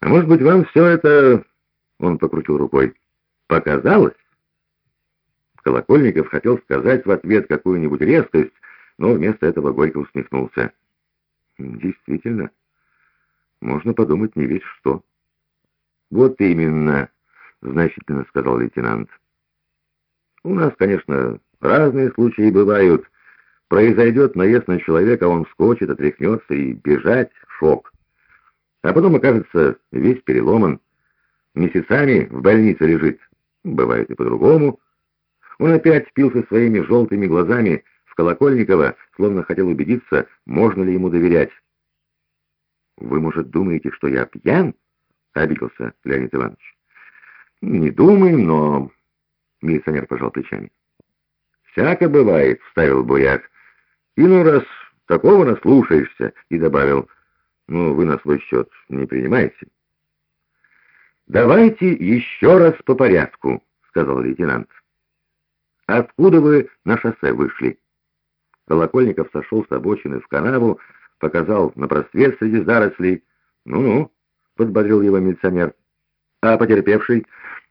А может быть, вам все это, он покрутил рукой, показалось? Колокольников хотел сказать в ответ какую-нибудь резкость, но вместо этого горько усмехнулся. Действительно, можно подумать не весь что. Вот именно, значительно сказал лейтенант. У нас, конечно, разные случаи бывают. Произойдет наезд на человека, он вскочит, отряхнется и бежать — шок. А потом окажется весь переломан. Месяцами в больнице лежит. Бывает и по-другому. Он опять впился своими желтыми глазами в Колокольникова, словно хотел убедиться, можно ли ему доверять. «Вы, может, думаете, что я пьян?» — обиделся Леонид Иванович. «Не думаем, но...» — милиционер пожал плечами. «Всяко бывает», — вставил Буяк. «И раз такого наслушаешься», — и добавил, «ну, вы на свой счет не принимаете». «Давайте еще раз по порядку», — сказал лейтенант. «Откуда вы на шоссе вышли?» Колокольников сошел с обочины в канаву, показал на просвет среди зарослей. «Ну-ну», — подбодрил его милиционер. «А потерпевший?»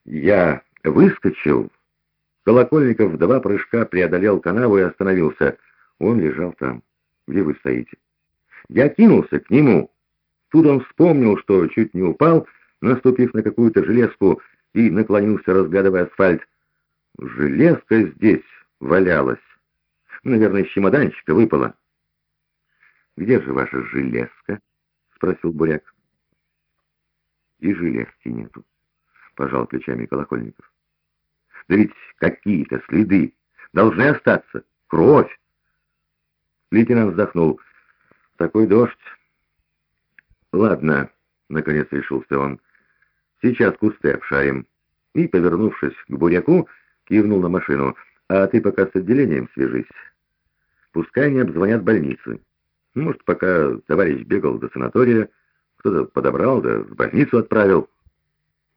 «Я выскочил». Колокольников в два прыжка преодолел канаву и остановился. Он лежал там, где вы стоите. Я кинулся к нему. Тут он вспомнил, что чуть не упал, наступив на какую-то железку, и наклонился, разглядывая асфальт. Железка здесь валялась. Наверное, из чемоданчика выпала. «Где же ваша железка?» — спросил Буряк. «И железки нету», — пожал плечами Колокольников. «Да ведь какие-то следы должны остаться. Кровь!» Лейтенант вздохнул. «Такой дождь...» «Ладно», — наконец решился он. «Сейчас кусты обшарим». И, повернувшись к Буряку, кивнул на машину. «А ты пока с отделением свяжись. Пускай не обзвонят больницы. Может, пока товарищ бегал до санатория, кто-то подобрал, да в больницу отправил».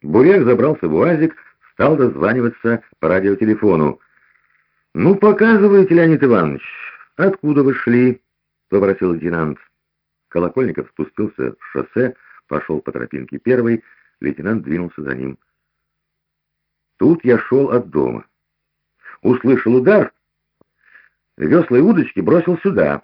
Буряк забрался в УАЗик, стал дозваниваться по радиотелефону. «Ну, показывайте, Леонид Иванович, откуда вы шли?» — попросил лейтенант. Колокольников спустился с шоссе, пошел по тропинке первый, лейтенант двинулся за ним. Тут я шел от дома. Услышал удар, весла и удочки бросил сюда.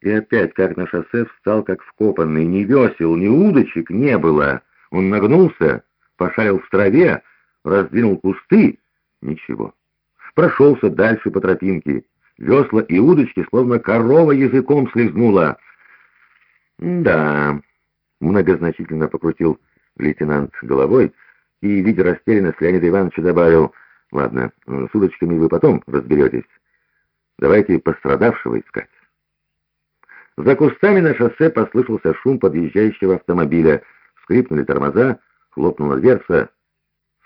И опять, как на шоссе, встал как вкопанный. Ни весел, ни удочек не было. Он нагнулся, пошарил в траве, раздвинул кусты. Ничего. Прошелся дальше по тропинке. Весла и удочки словно корова языком слезнула. «Да», — многозначительно покрутил лейтенант головой, — и, видя растерянность, Леонида Ивановича добавил, «Ладно, с удочками вы потом разберетесь. Давайте пострадавшего искать». За кустами на шоссе послышался шум подъезжающего автомобиля. Скрипнули тормоза, хлопнула дверца.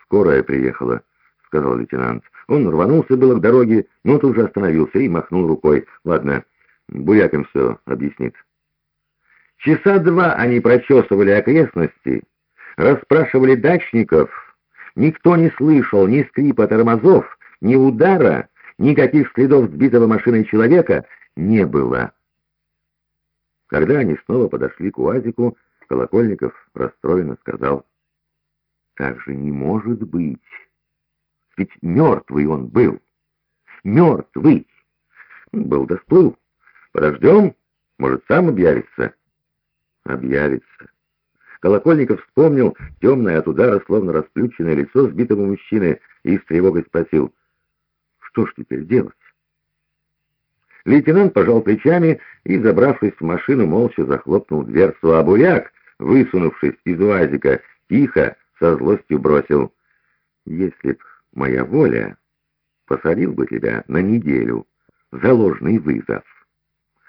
«Скорая приехала», — сказал лейтенант. Он рванулся было к дороге, но тут же остановился и махнул рукой. «Ладно, Буряк им все объяснит». Часа два они прочесывали окрестности, Расспрашивали дачников. Никто не слышал ни скрипа тормозов, ни удара, никаких следов сбитого машиной человека не было. Когда они снова подошли к УАЗику, Колокольников расстроенно сказал, «Как же не может быть? Ведь мертвый он был. Мертвый. Был да всплыл. Подождем, может, сам объявится». «Объявится. Колокольников вспомнил темное от удара, словно расплющенное лицо сбитого мужчины и с тревогой спросил, что ж теперь делать? Лейтенант пожал плечами и, забравшись в машину, молча захлопнул дверцу, а буряк, высунувшись из уазика, тихо, со злостью бросил, «Если б моя воля, посадил бы тебя на неделю за ложный вызов».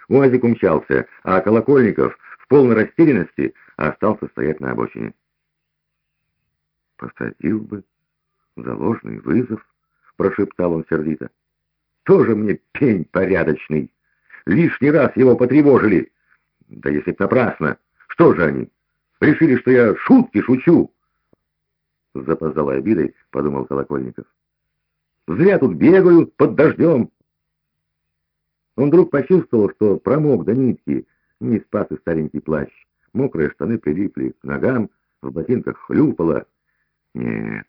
Уазик умчался, а Колокольников в полной растерянности остался стоять на обочине. «Посадил бы за ложный вызов», — прошептал он сердито. «Тоже мне пень порядочный. Лишний раз его потревожили. Да если б напрасно. Что же они? Решили, что я шутки шучу?» С запоздалой обидой подумал Колокольников. «Зря тут бегаю под дождем». Он вдруг почувствовал, что промок до нитки, не спас и старенький плащ. Мокрые штаны прилипли к ногам, в ботинках хлюпало. Нет,